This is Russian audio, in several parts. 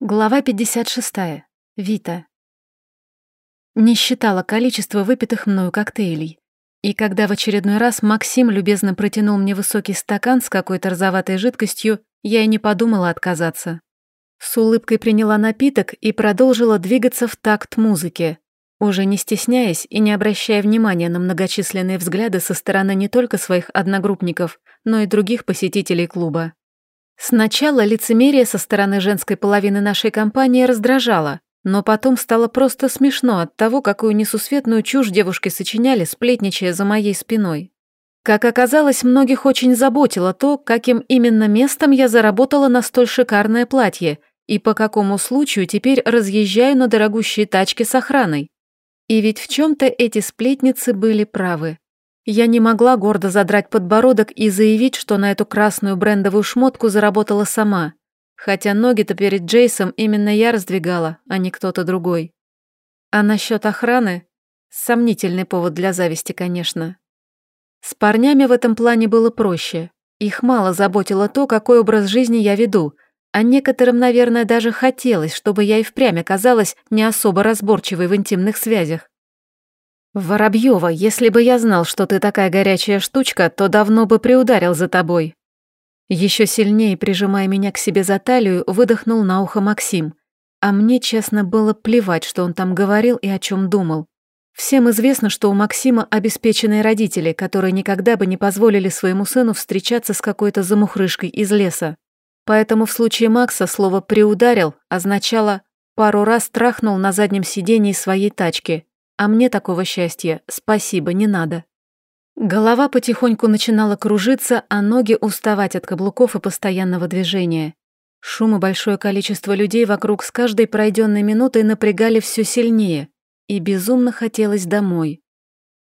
Глава 56. Вита. Не считала количество выпитых мною коктейлей. И когда в очередной раз Максим любезно протянул мне высокий стакан с какой-то розоватой жидкостью, я и не подумала отказаться. С улыбкой приняла напиток и продолжила двигаться в такт музыки, уже не стесняясь и не обращая внимания на многочисленные взгляды со стороны не только своих одногруппников, но и других посетителей клуба. Сначала лицемерие со стороны женской половины нашей компании раздражало, но потом стало просто смешно от того, какую несусветную чушь девушки сочиняли, сплетничая за моей спиной. Как оказалось, многих очень заботило то, каким именно местом я заработала на столь шикарное платье и по какому случаю теперь разъезжаю на дорогущие тачки с охраной. И ведь в чем-то эти сплетницы были правы. Я не могла гордо задрать подбородок и заявить, что на эту красную брендовую шмотку заработала сама, хотя ноги-то перед Джейсом именно я раздвигала, а не кто-то другой. А насчет охраны? Сомнительный повод для зависти, конечно. С парнями в этом плане было проще. Их мало заботило то, какой образ жизни я веду, а некоторым, наверное, даже хотелось, чтобы я и впрямь оказалась не особо разборчивой в интимных связях. «Воробьева, если бы я знал, что ты такая горячая штучка, то давно бы приударил за тобой». Еще сильнее прижимая меня к себе за талию, выдохнул на ухо Максим. А мне, честно, было плевать, что он там говорил и о чем думал. Всем известно, что у Максима обеспеченные родители, которые никогда бы не позволили своему сыну встречаться с какой-то замухрышкой из леса. Поэтому в случае Макса слово «приударил» означало «пару раз трахнул на заднем сидении своей тачки», а мне такого счастья, спасибо, не надо. Голова потихоньку начинала кружиться, а ноги уставать от каблуков и постоянного движения. Шум и большое количество людей вокруг с каждой пройденной минутой напрягали все сильнее, и безумно хотелось домой.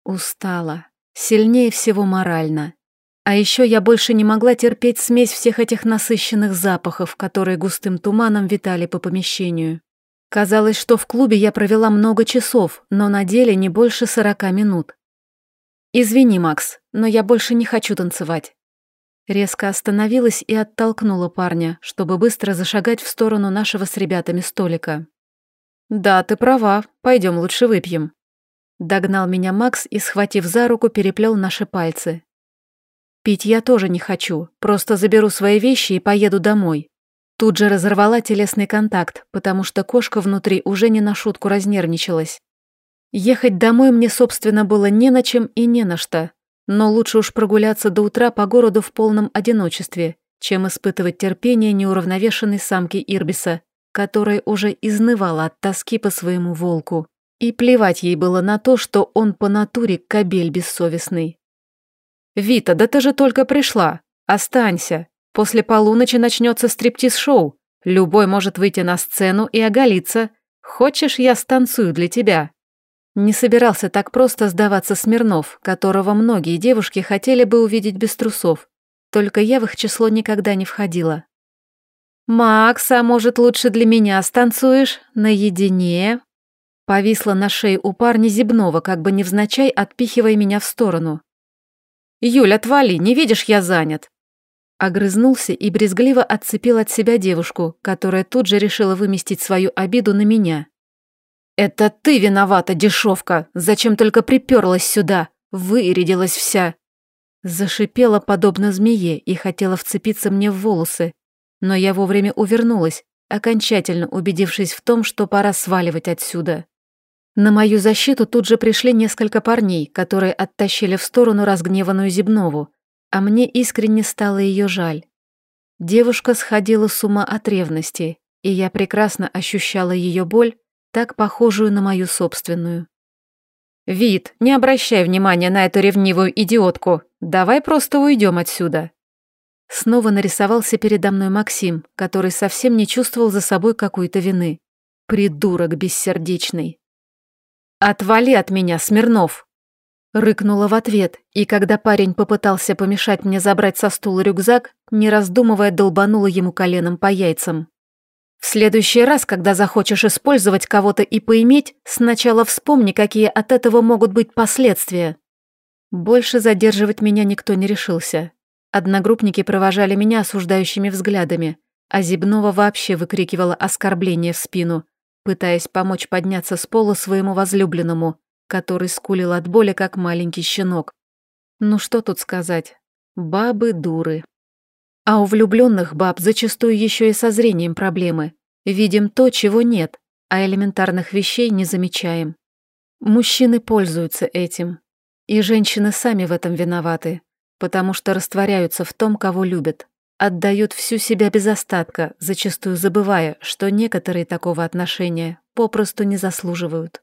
Устала. Сильнее всего морально. А еще я больше не могла терпеть смесь всех этих насыщенных запахов, которые густым туманом витали по помещению. Казалось, что в клубе я провела много часов, но на деле не больше сорока минут. «Извини, Макс, но я больше не хочу танцевать». Резко остановилась и оттолкнула парня, чтобы быстро зашагать в сторону нашего с ребятами столика. «Да, ты права, пойдем лучше выпьем». Догнал меня Макс и, схватив за руку, переплел наши пальцы. «Пить я тоже не хочу, просто заберу свои вещи и поеду домой. Тут же разорвала телесный контакт, потому что кошка внутри уже не на шутку разнервничалась. Ехать домой мне, собственно, было не на чем и не на что, но лучше уж прогуляться до утра по городу в полном одиночестве, чем испытывать терпение неуравновешенной самки Ирбиса, которая уже изнывала от тоски по своему волку. И плевать ей было на то, что он по натуре кобель бессовестный. «Вита, да ты же только пришла! Останься!» После полуночи начнется стриптиз-шоу. Любой может выйти на сцену и оголиться. Хочешь, я станцую для тебя?» Не собирался так просто сдаваться Смирнов, которого многие девушки хотели бы увидеть без трусов. Только я в их число никогда не входила. «Макс, а может, лучше для меня станцуешь? Наедине?» Повисла на шее у парня Зебнова, как бы невзначай отпихивая меня в сторону. «Юль, отвали, не видишь, я занят!» Огрызнулся и брезгливо отцепил от себя девушку, которая тут же решила выместить свою обиду на меня. «Это ты виновата, дешевка! Зачем только приперлась сюда? Вырядилась вся!» Зашипела подобно змее и хотела вцепиться мне в волосы, но я вовремя увернулась, окончательно убедившись в том, что пора сваливать отсюда. На мою защиту тут же пришли несколько парней, которые оттащили в сторону разгневанную Зебнову, а мне искренне стало ее жаль. Девушка сходила с ума от ревности, и я прекрасно ощущала ее боль, так похожую на мою собственную. «Вид, не обращай внимания на эту ревнивую идиотку, давай просто уйдем отсюда». Снова нарисовался передо мной Максим, который совсем не чувствовал за собой какой-то вины. Придурок бессердечный. «Отвали от меня, Смирнов!» Рыкнула в ответ, и когда парень попытался помешать мне забрать со стула рюкзак, не раздумывая, долбанула ему коленом по яйцам. В следующий раз, когда захочешь использовать кого-то и поиметь, сначала вспомни, какие от этого могут быть последствия. Больше задерживать меня никто не решился. Одногруппники провожали меня осуждающими взглядами, а Зибнова вообще выкрикивала оскорбление в спину, пытаясь помочь подняться с пола своему возлюбленному, который скулил от боли, как маленький щенок. Ну что тут сказать? Бабы дуры. А у влюбленных баб зачастую еще и со зрением проблемы. Видим то, чего нет, а элементарных вещей не замечаем. Мужчины пользуются этим. И женщины сами в этом виноваты, потому что растворяются в том, кого любят. Отдают всю себя без остатка, зачастую забывая, что некоторые такого отношения попросту не заслуживают.